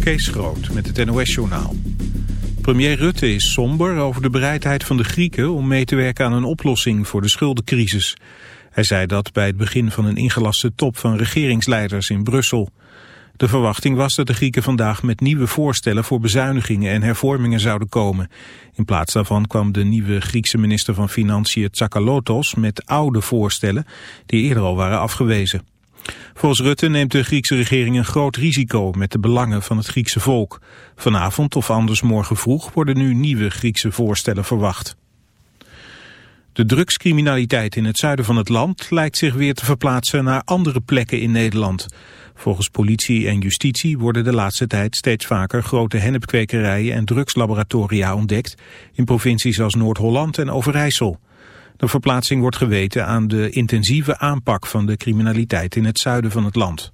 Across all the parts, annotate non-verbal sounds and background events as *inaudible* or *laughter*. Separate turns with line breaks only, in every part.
Kees Groot met het NOS-journaal. Premier Rutte is somber over de bereidheid van de Grieken om mee te werken aan een oplossing voor de schuldencrisis. Hij zei dat bij het begin van een ingelaste top van regeringsleiders in Brussel. De verwachting was dat de Grieken vandaag met nieuwe voorstellen voor bezuinigingen en hervormingen zouden komen. In plaats daarvan kwam de nieuwe Griekse minister van Financiën Tsakalotos met oude voorstellen die eerder al waren afgewezen. Volgens Rutte neemt de Griekse regering een groot risico met de belangen van het Griekse volk. Vanavond of anders morgen vroeg worden nu nieuwe Griekse voorstellen verwacht. De drugscriminaliteit in het zuiden van het land lijkt zich weer te verplaatsen naar andere plekken in Nederland. Volgens politie en justitie worden de laatste tijd steeds vaker grote hennepkwekerijen en drugslaboratoria ontdekt in provincies als Noord-Holland en Overijssel. De verplaatsing wordt geweten aan de intensieve aanpak van de criminaliteit in het zuiden van het land.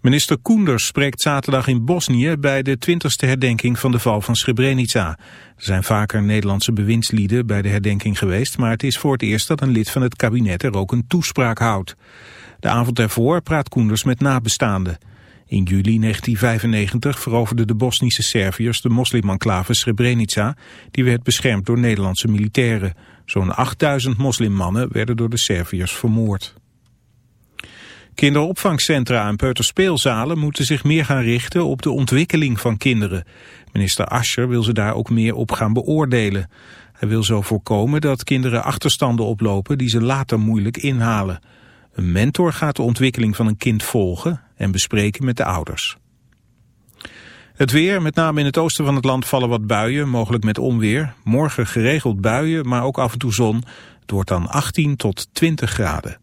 Minister Koenders spreekt zaterdag in Bosnië bij de 20ste herdenking van de val van Srebrenica. Er zijn vaker Nederlandse bewindslieden bij de herdenking geweest, maar het is voor het eerst dat een lid van het kabinet er ook een toespraak houdt. De avond ervoor praat Koenders met nabestaanden. In juli 1995 veroverden de Bosnische Serviërs de moslimenclave Srebrenica. Die werd beschermd door Nederlandse militairen. Zo'n 8000 moslimmannen werden door de Serviërs vermoord. Kinderopvangcentra en peuterspeelzalen moeten zich meer gaan richten op de ontwikkeling van kinderen. Minister Ascher wil ze daar ook meer op gaan beoordelen. Hij wil zo voorkomen dat kinderen achterstanden oplopen die ze later moeilijk inhalen. Een mentor gaat de ontwikkeling van een kind volgen en bespreken met de ouders. Het weer, met name in het oosten van het land vallen wat buien, mogelijk met onweer. Morgen geregeld buien, maar ook af en toe zon. Het wordt dan 18 tot 20 graden.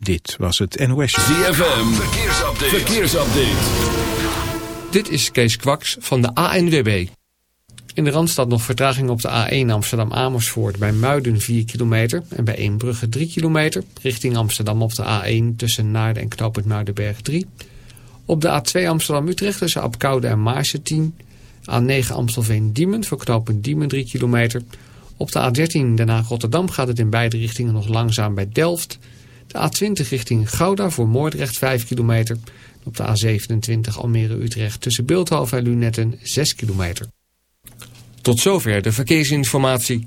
Dit was het NOS.
ZFM, verkeersupdate. verkeersupdate.
Dit is Kees Kwaks van de ANWB. In de Randstad nog vertraging op de A1 Amsterdam-Amersfoort bij Muiden 4 kilometer en bij Eembrugge 3 kilometer. Richting Amsterdam op de A1 tussen Naarden en Knoopend Muidenberg 3. Op de A2 Amsterdam-Utrecht tussen Apkoude en Maarsen 10. A9 Amstelveen-Diemen voor knooppunt Diemen 3 kilometer. Op de A13 Den Haag-Rotterdam gaat het in beide richtingen nog langzaam bij Delft. De A20 richting Gouda voor Moordrecht 5 kilometer. Op de A27 Almere-Utrecht tussen Beeldhoven en Lunetten 6 kilometer. Tot zover de verkeersinformatie.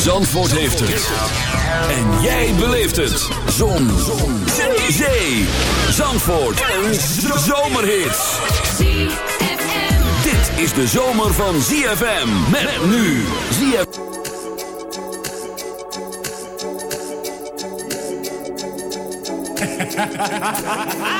Zandvoort heeft het. En jij beleeft het. Zon. Zon. Zee. Zandvoort. Een zomerhit. Dit is de zomer van ZFM. Met nu. ZFM. *laughs*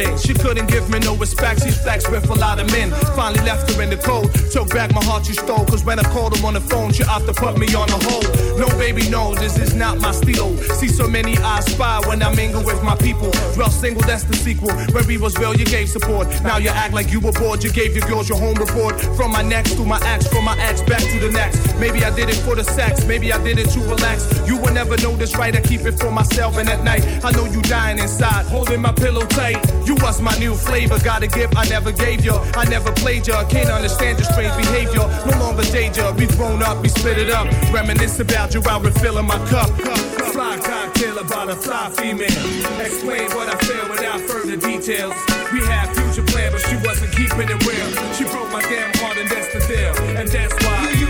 Nothing. She couldn't give me no respect. She's flexed with a lot of men. Finally left her in the cold. Took back my heart she stole. Cause when I called her on the phone, she opted to put me on the hold. No, baby, no, this is not my steel. See so many I spy when I mingle with my people. Dwell single, that's the sequel. When we was real, you gave support. Now you act like you were bored. You gave your girls your home report. From my next to my ex, from my ex back to the next. Maybe I did it for the sex. Maybe I did it to relax. You will never know this right. I keep it for myself. And at night, I know you dying inside, holding my pillow tight. You was my new flavor. Got a gift I never gave you. I never played you. Can't understand your strange behavior. No longer danger. We grown up, we split it up. Reminisce about you while refilling my cup. Fly cocktail about a fly female. Explain what I feel without further details. We had future plans, but she wasn't keeping it real. She broke my damn heart, and that's the deal. And that's why.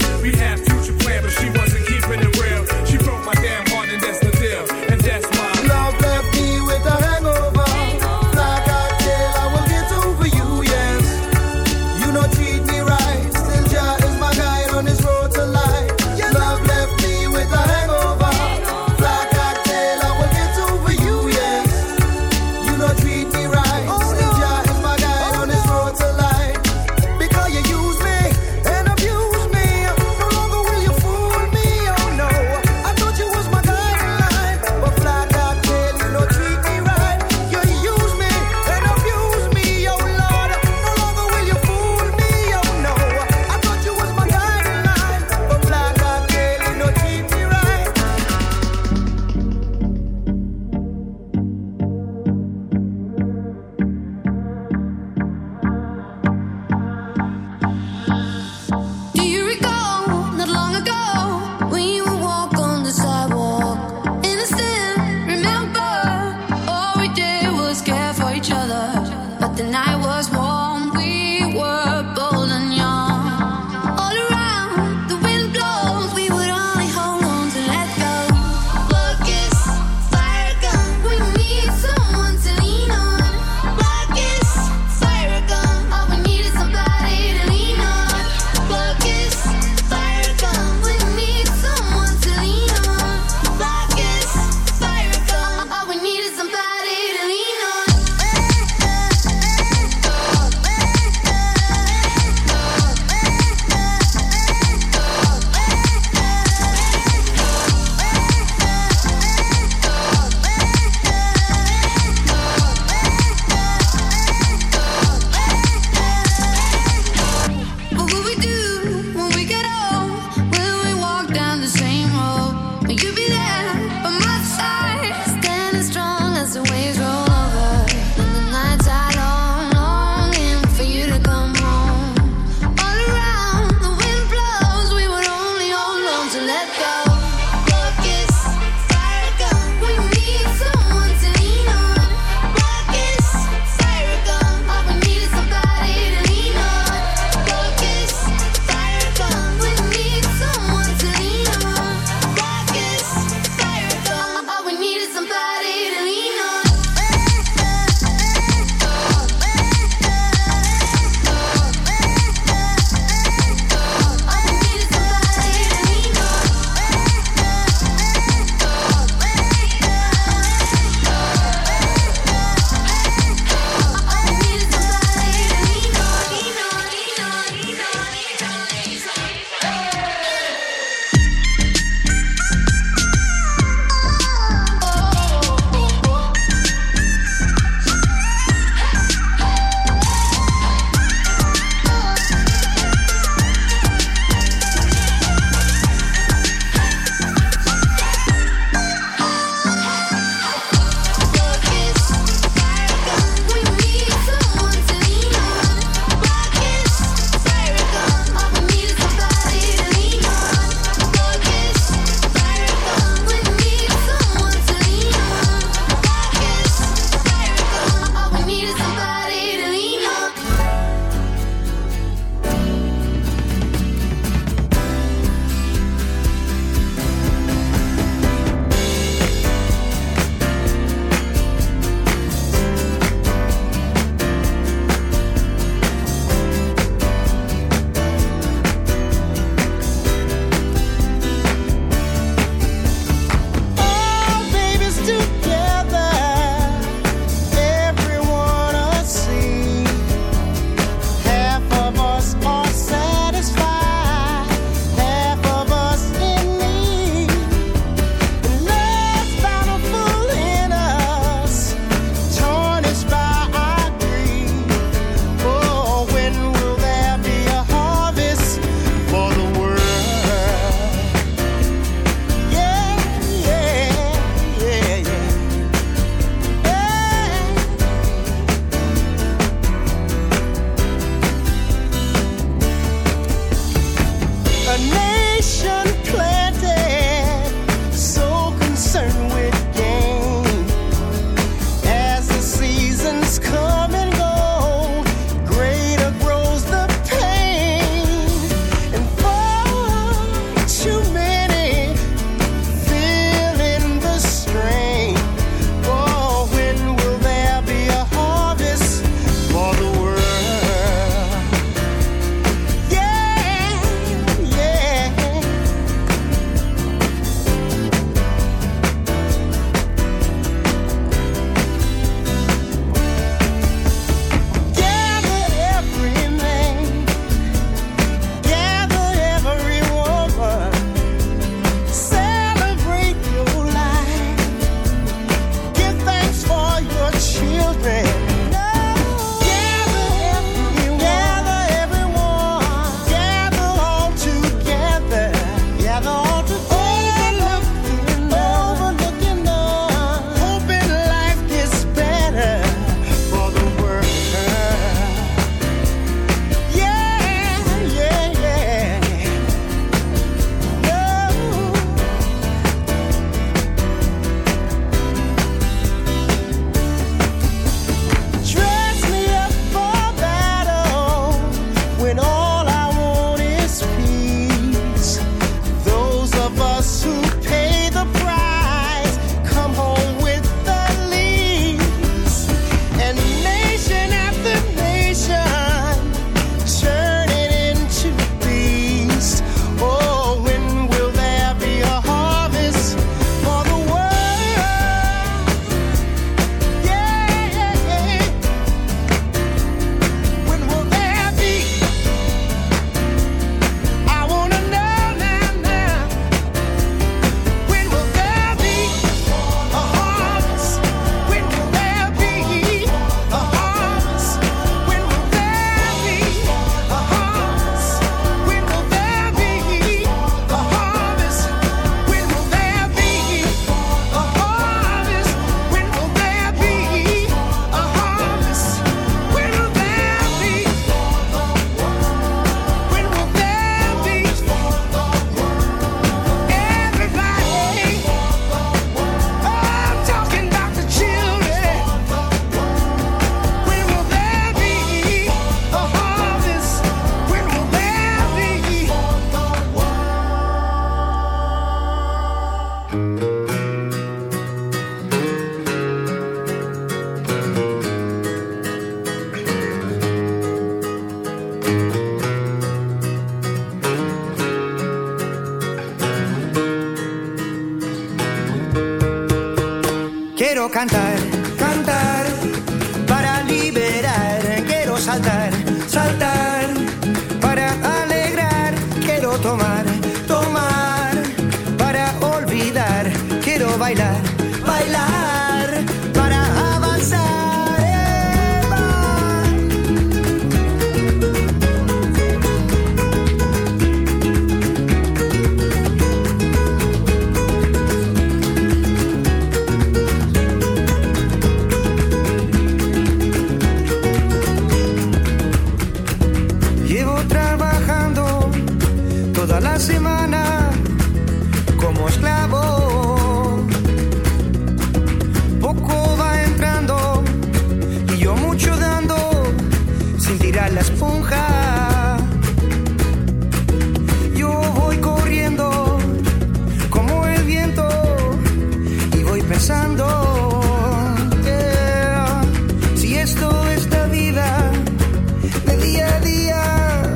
día a día,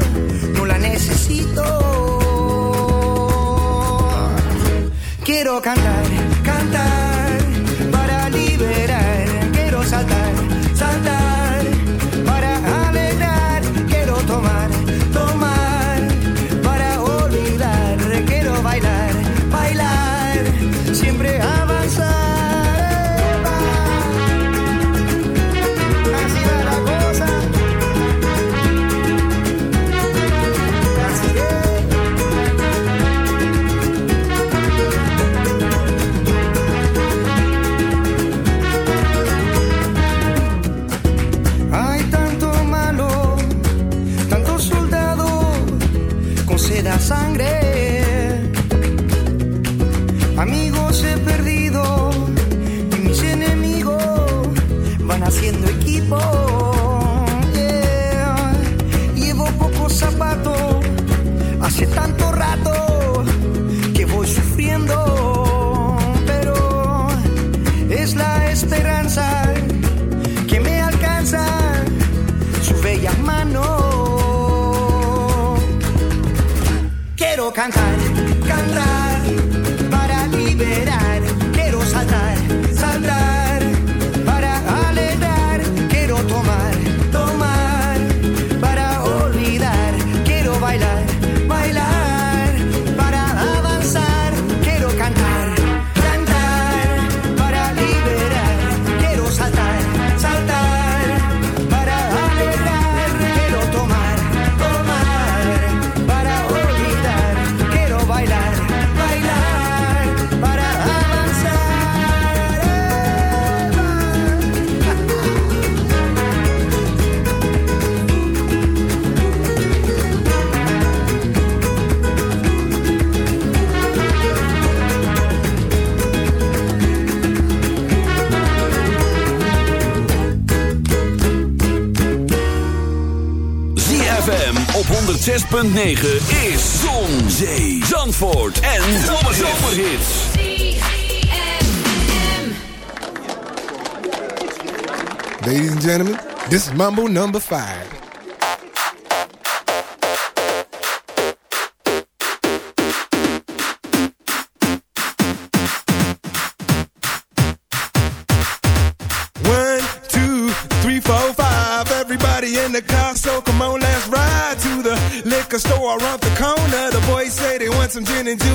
no la necesito. Quiero cantar, cantar.
9 is Zon, Zee, Zandvoort en Zomerhits.
Ladies and gentlemen, this is Mambo number 5. some gin and juice.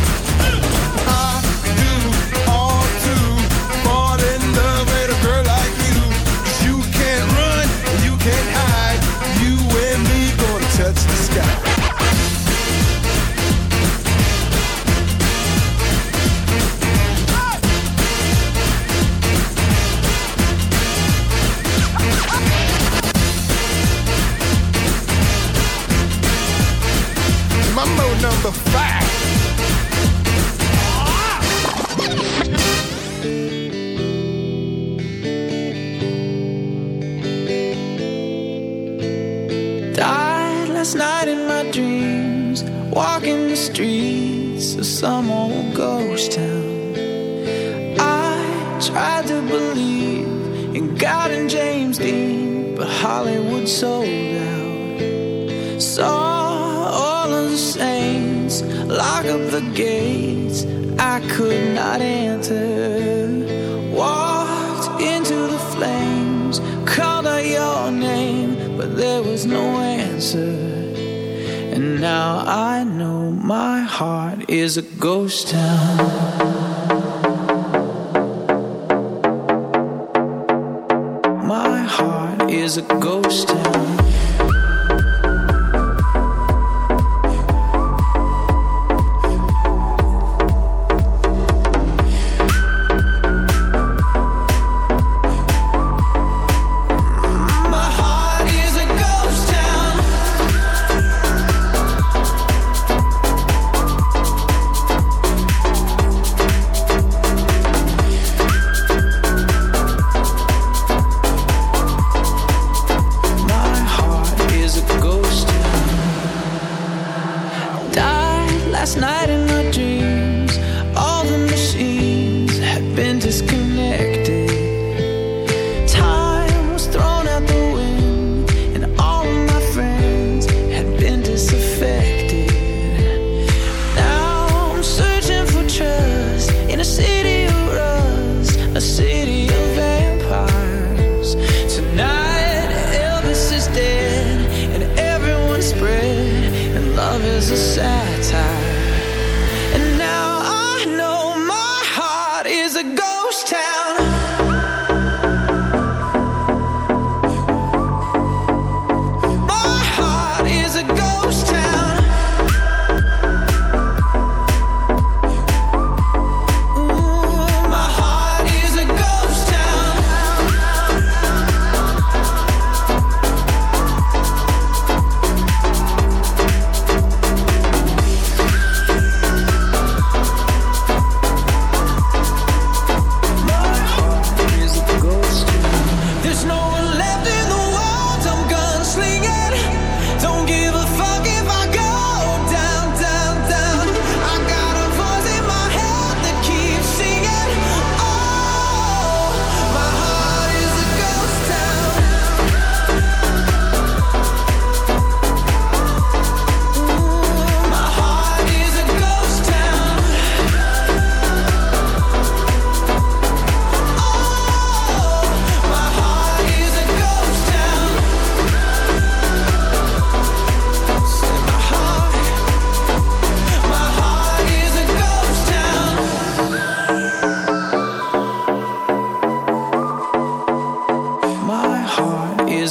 Ghost town.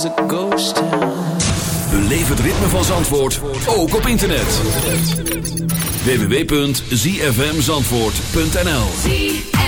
is a ghost town.
Het ritme van Zandvoort ook op internet. www.zfmzandvoort.nl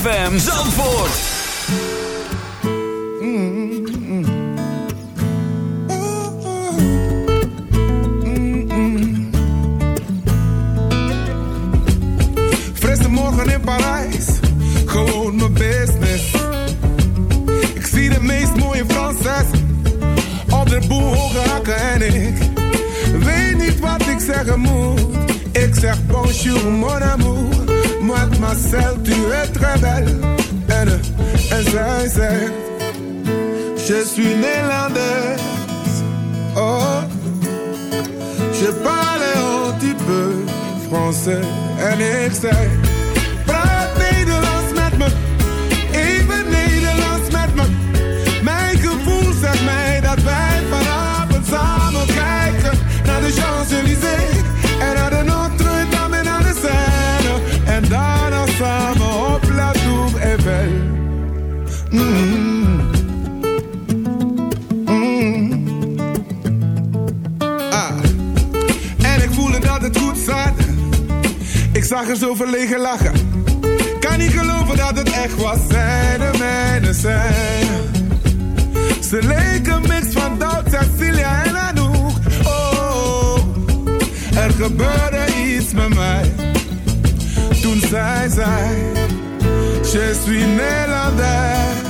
ZFM Zandvoort.
ze en ik zei
nergens over lachen. Kan niet geloven dat het echt was, zij de mijne zijn. Ze leken mix van Doud, Cecilia en Anouk. Oh, oh, er gebeurde iets met mij. Toen zij zei, je suis
Nederlander.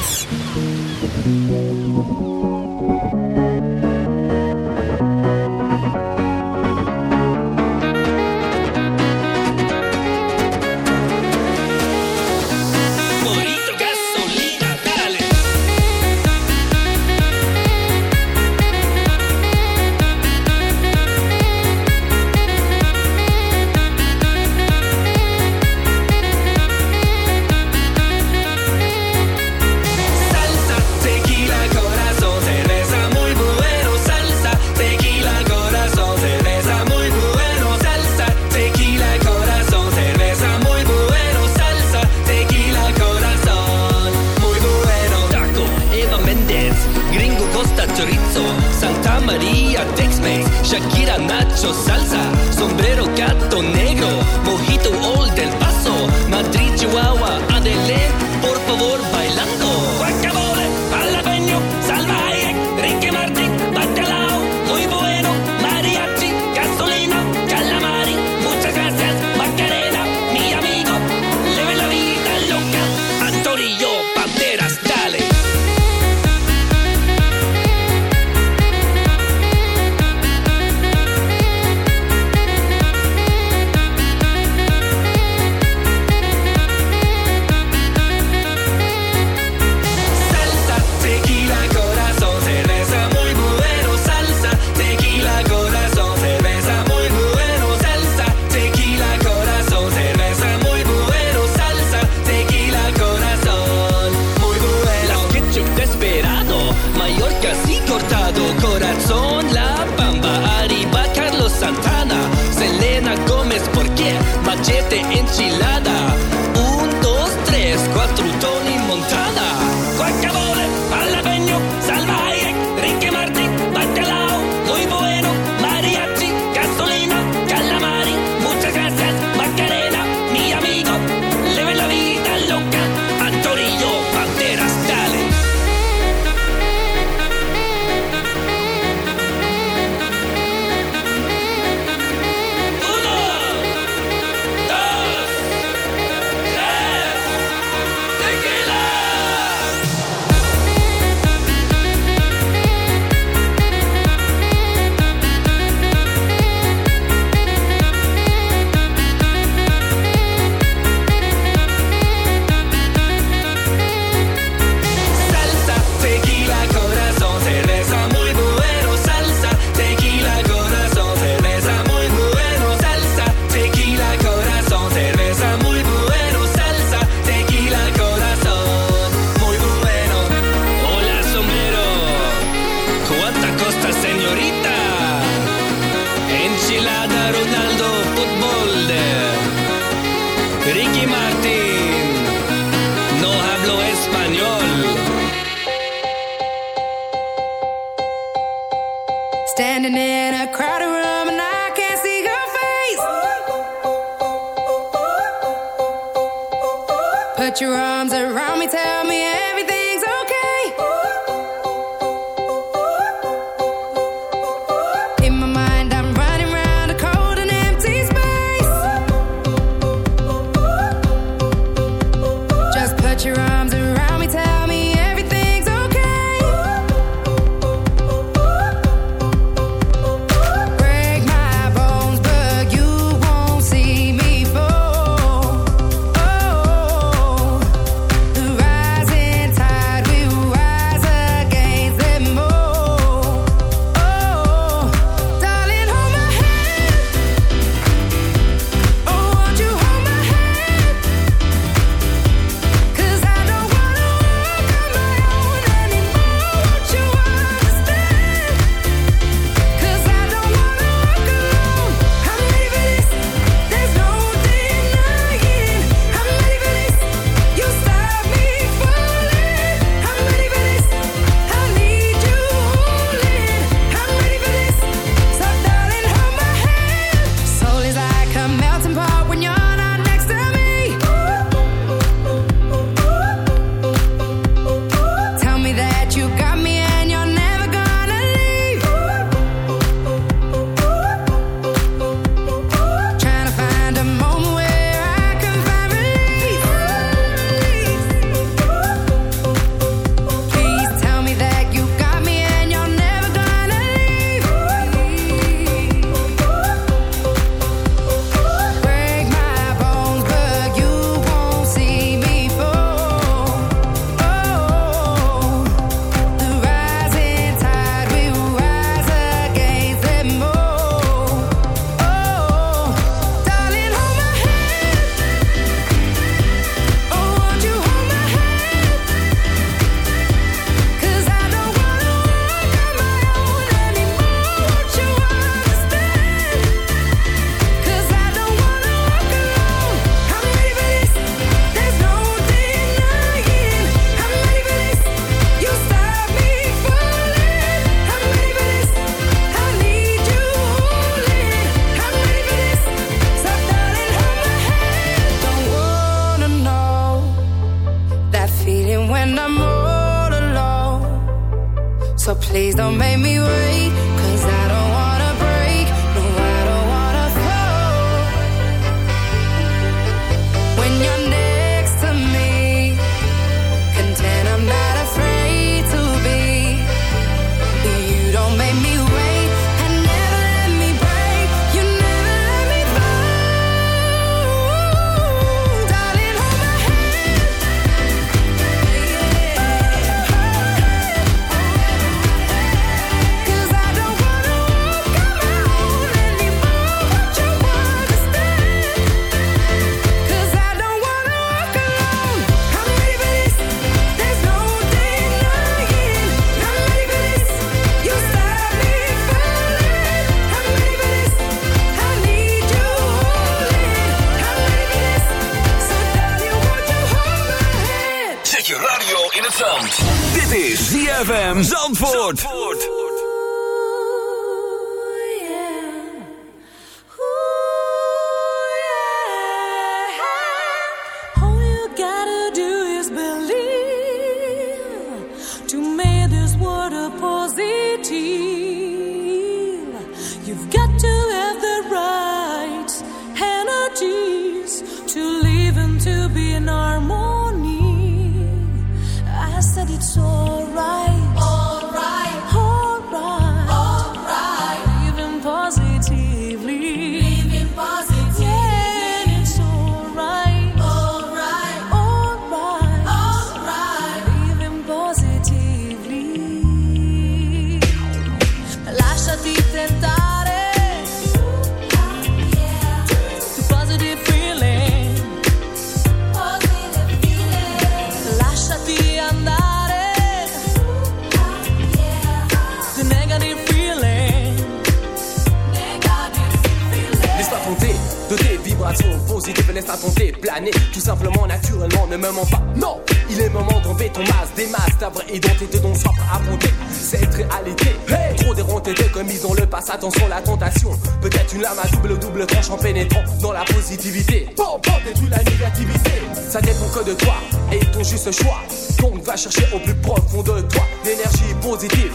ce choix qu'on va chercher au plus profond de toi l'énergie positive.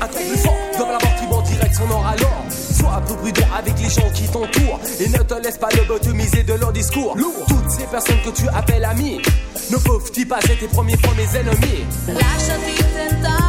Un truc plus fort dans la mort qui vend direct son or alors. Sois plus prudent avec les gens qui t'entourent et ne te laisse pas lobotomiser de leur discours. Lourd. Toutes ces personnes que tu appelles amis ne peuvent-ils pas être tes premiers fois mes ennemis?
Lâche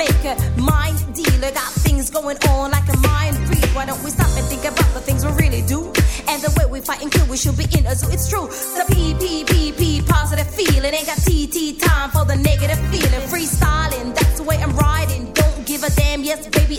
maker, mind dealer. Got things going on like a mind read. Why don't we stop and think about the things we really do? And the way we fight and kill, we should be in a zoo. It's true. The P, P, P, P, positive feeling. Ain't got TT time for the negative feeling. Freestyling, that's the way I'm riding. Don't give a damn, yes, baby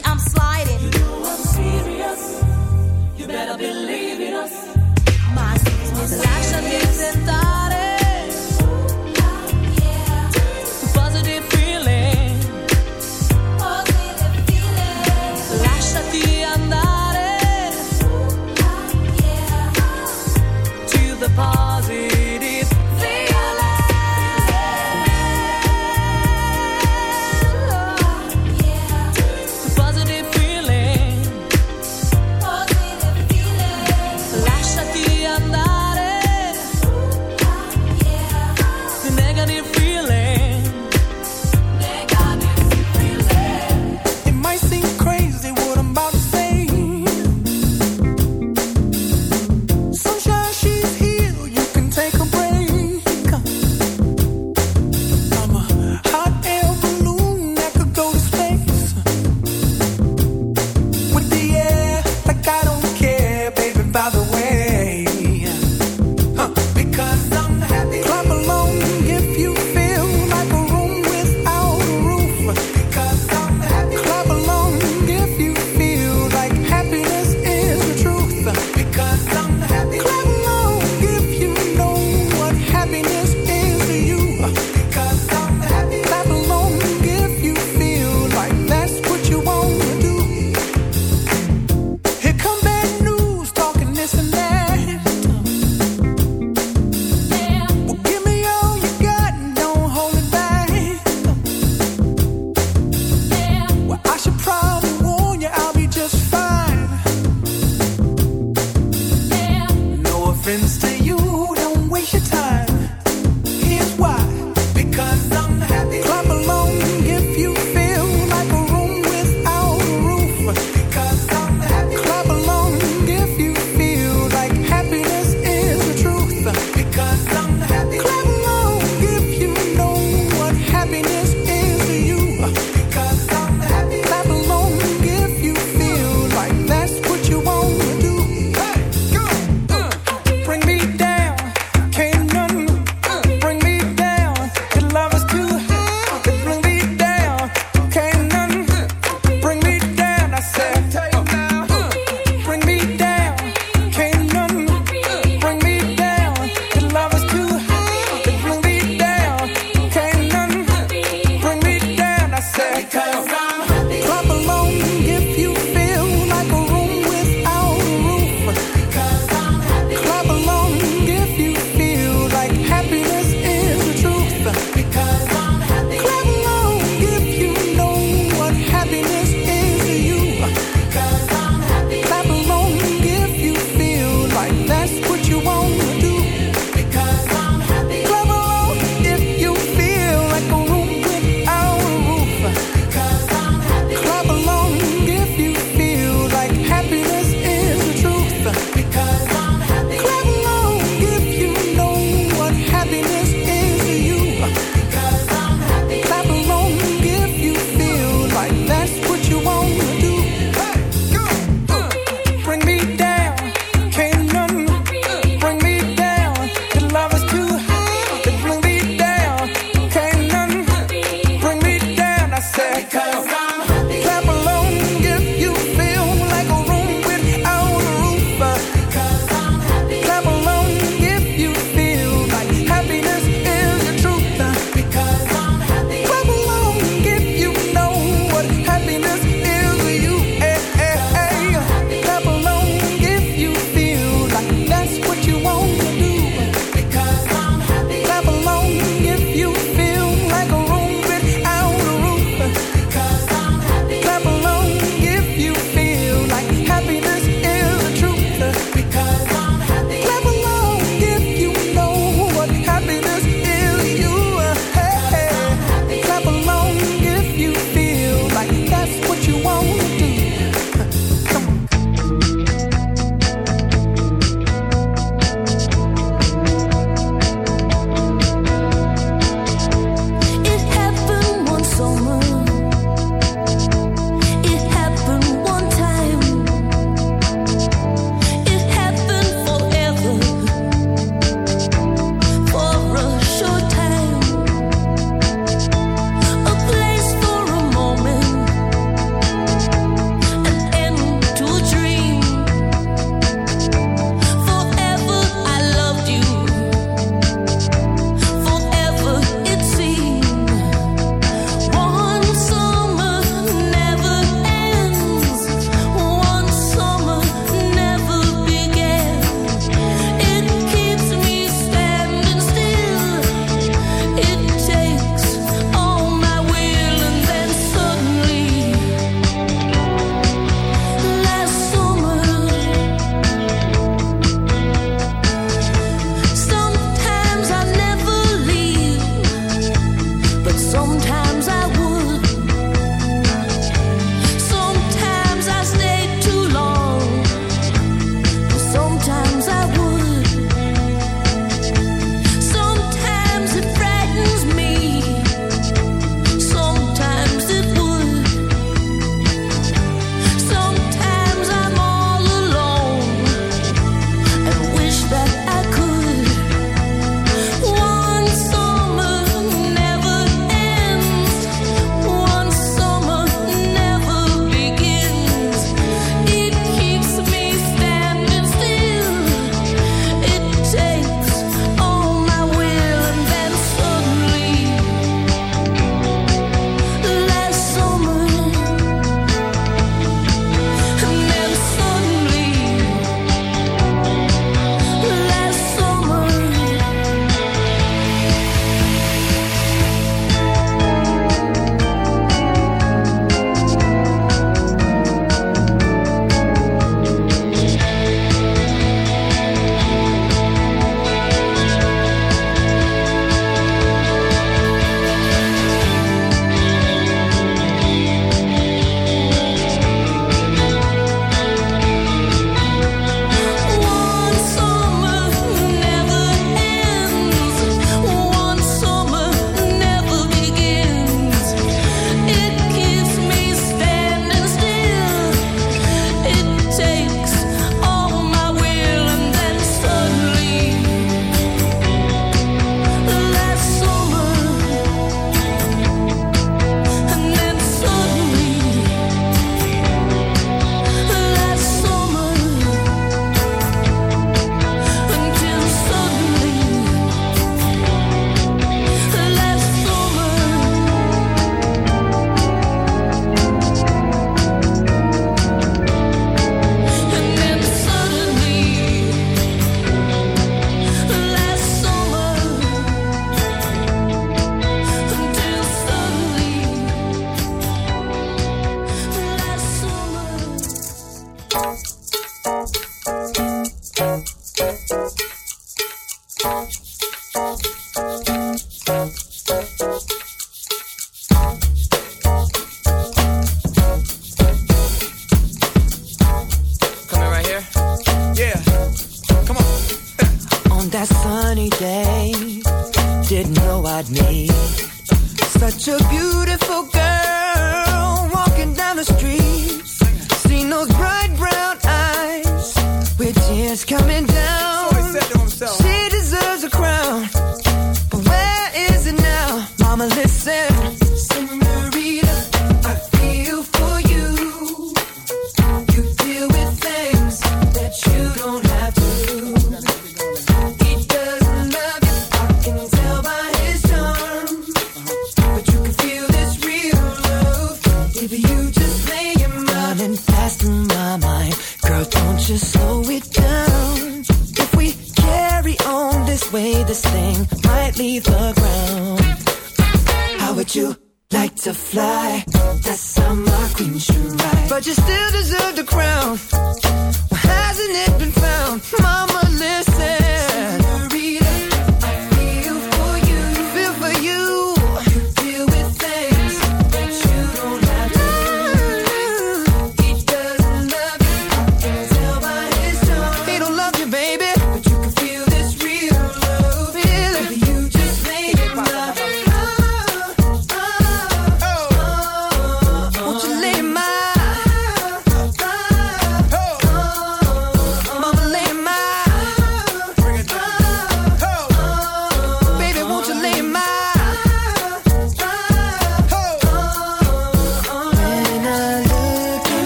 Girl, don't you slow it down. If we carry on this way, this thing might leave the ground. How would you like to fly? That's how my queen should ride. But you still deserve the crown. Well, hasn't it been found? Mama, listen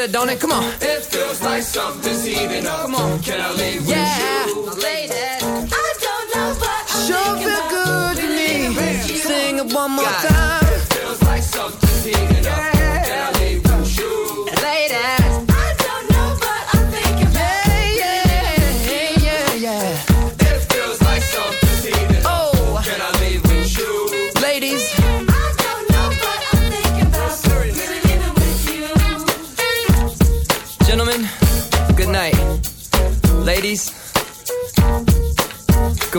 good, don't it? Come on. It feels like something's heating up. Come on. Can I leave yeah. with you? Yeah. Lady. I don't know what I'm sure.